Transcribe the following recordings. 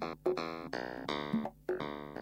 Thank you.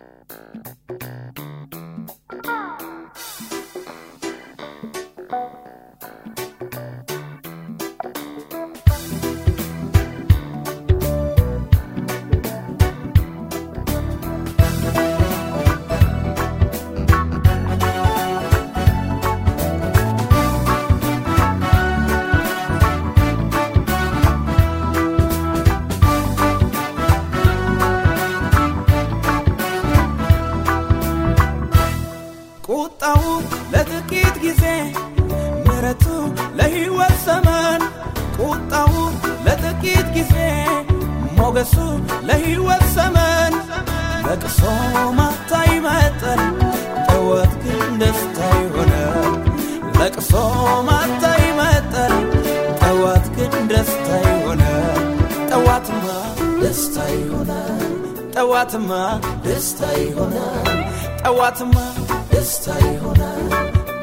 ቁጣው ለጥቂት ጊዜ ሞገሱ ለሕይወት ዘመን ለቅሶ ማታ ይመጣል ጠዋት ግን ደስታ ይሆናል። ለቅሶ ማታ ይመጣል ጠዋት ግን ደስታ ይሆናል። ጠዋትማ ደስታ ይሆናል ጠዋትማ ደስታ ይሆናል። ጠዋትማ ደስታ ይሆናል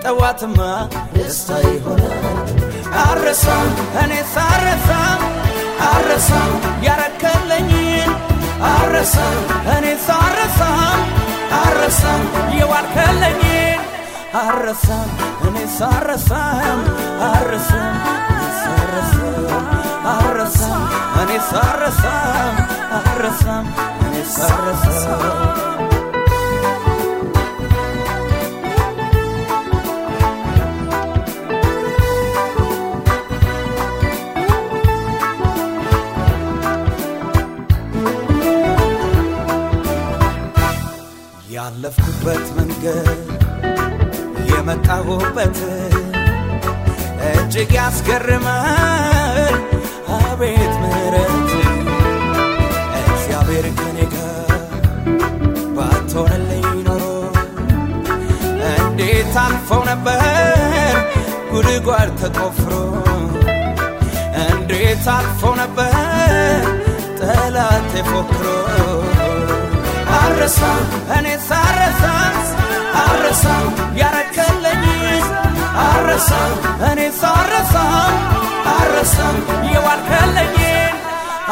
ጠዋትማ ደስታ ይሆናል አረሳም እኔ ሳረሳም አረሳም ያረከለኝን አረሳም እኔ ሳረሳም አረሳም የዋልከለኝን አረሳም እኔ ሳረሳም አረሳም አረሳም እኔ ሳረሳም አረሳም እኔ ሳረሳም ያለፍኩበት መንገድ የመጣሁበት እጅግ ያስገርማል። አቤት ምሕረት! እግዚአብሔር ከኔ ጋር ባትሆንልኝ ኖሮ እንዴት አልፈው ነበር ጉድጓድ ተቆፍሮ? እንዴት አልፈው ነበር ጠላቴ ፎክሮ አረሳም እኔ ሳረሳም አረሳም ያረከለኝ አረሳም እኔ ሳረሳም አረሳም የዋልከለኝ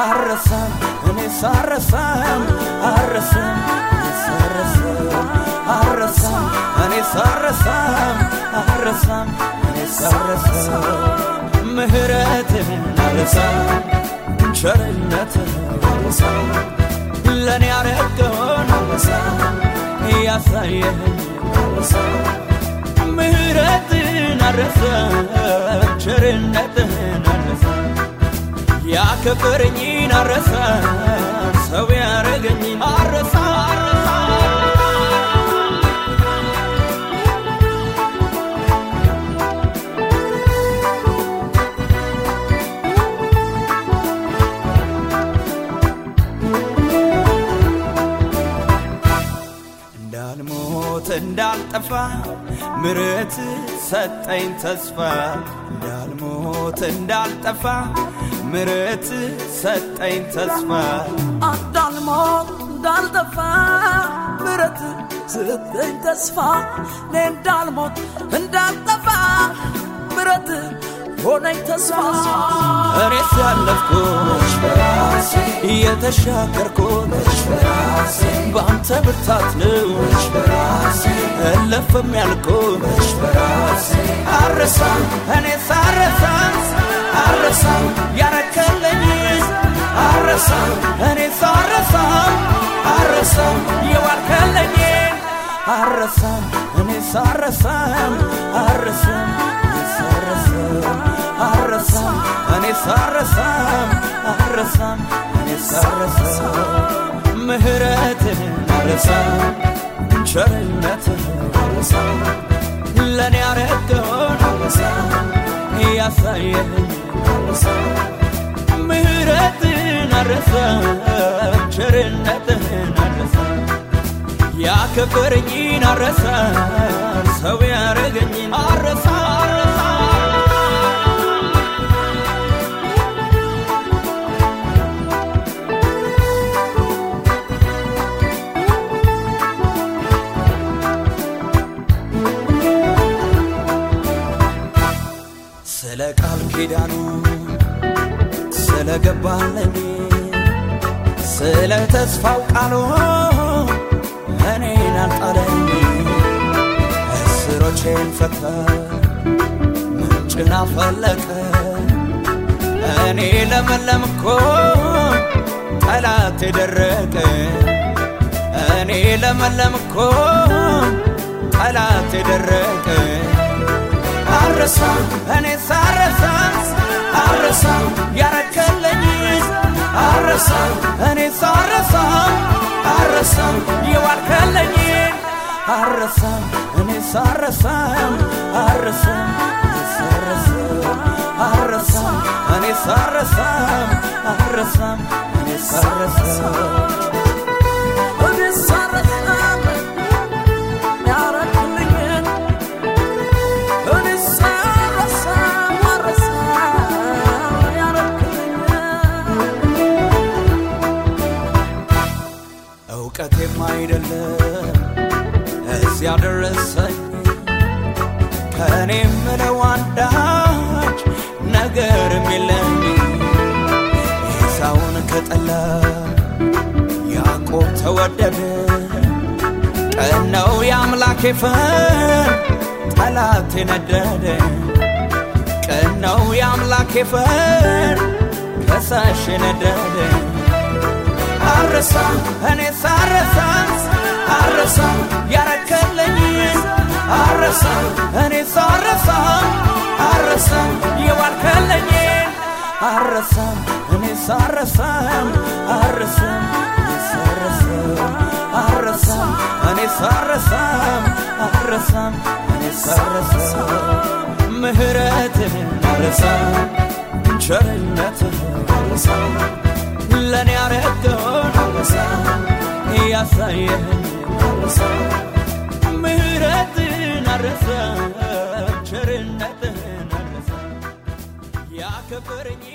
አረሳም እኔ ሳረሳም አረሳም ሳረሳም አረሳም እኔ ሳረሳም አረሳም እኔ ሳረሳም ምህረትህን አረሳም ቸርነትህን አረሳም አረሳም ያሳየህን አረሳም ምህረትን አረሳም ቸርነትህን አረሳም ያከበረኝን አረሳም ሰው ያረገኝን አረሳም እንዳልጠፋ ምረት ሰጠኝ ተስፋ እንዳልሞት እንዳልጠፋ ምረት ሰጠኝ ተስፋ እንዳልሞት እንዳልጠፋ ምረት ሰጠኝ ተስፋ እንዳልሞት እንዳልጠፋ ምረት ሆነኝ ተስፋ። እኔስ ያለፍኩት በራሴ የተሻገርኩት በራሴ በአንተ ብርታት ነው በራሴ እለፍም ያልኩት በራሴ። አረሳም እኔ ሳረሳም አረሳም ያረከለኝ አረሳም እኔ ሳረሳም አረሳም የዋልከለኝ። አረሳም እኔ ሳረሳም አረሳም ሳረሳም አረሳም እኔ ሳረሳም ምህረትህን አረሳም ቸርነትህን አረሳም። ለኔ ያረገውን አረሳም ያሳየህን አረሳም። ምህረትን አረሳም ቸርነትህን አረሳም። ያከበረኝን አረሳም ሰው ያረገኝን አረሳም ኪዳኑ ስለ ገባለኝ ስለ ተስፋው ቃሉ እኔን አልጣለኝ። እስሮቼን ፈታ ምንጭን አፈለቀ። እኔ ለመለምኮ ጠላት የደረቀ። እኔ ለመለምኮ ጠላት የደረቀ አረሳ እኔ ሳረሳ አረሳ ያረከለኝ አረሳ እኔ ሳረሳ አረሳ የዋልከለኝ አረሳ እኔ ሳረሳ አረሳ ሳረሳ አረሳ እኔ ሳረሳ አረሳ እኔ ሳረሳ ነገርም የለኝ ኤሳውን ከጠላ ያዕቆብ ተወደደ። ቀነው የአምላኬ ፈን ጠላት ነደደ። ቀነው የአምላኬ ፈን ከሳሽ ነደደ። አረሳ እኔ ሳረሳ አረሳ ያረከለኝ አረሳ እኔ ሳረሳ አረሳ እኔ ሳረሳ አረሳ ሳረሳ አረሳ እኔ ሳረሳ አረሳ እኔ ሳረሳ ምህረትህን አረሳ ቸርነትህን አረሳ ለኔ ያረገውን አረሳ ያሳየህን አረሳ ምህረትን አረሳ ቸርነትህን አረሳ ያከበረኝን አረሳ